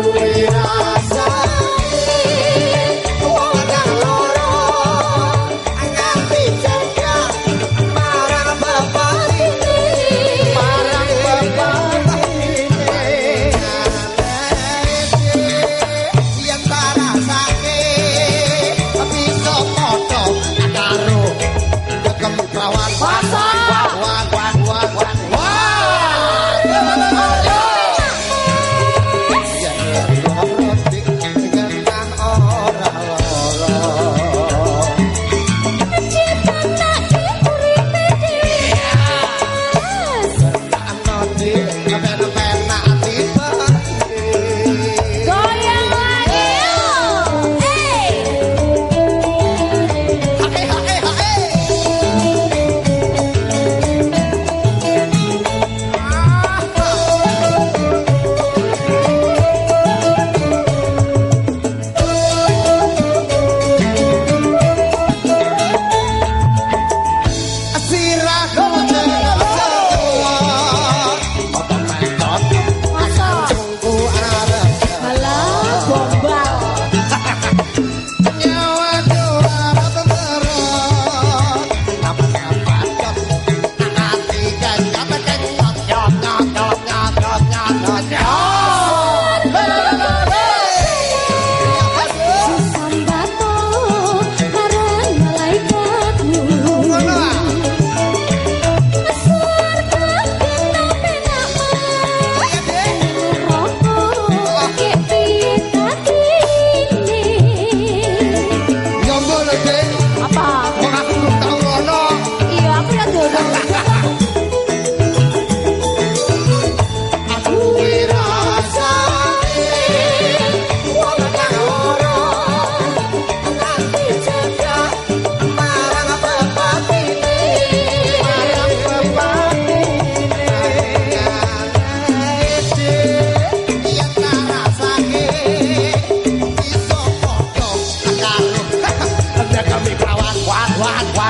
Hallelujah.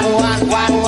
one, one, one, one.